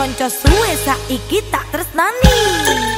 kanca suwe saiki tak tresnani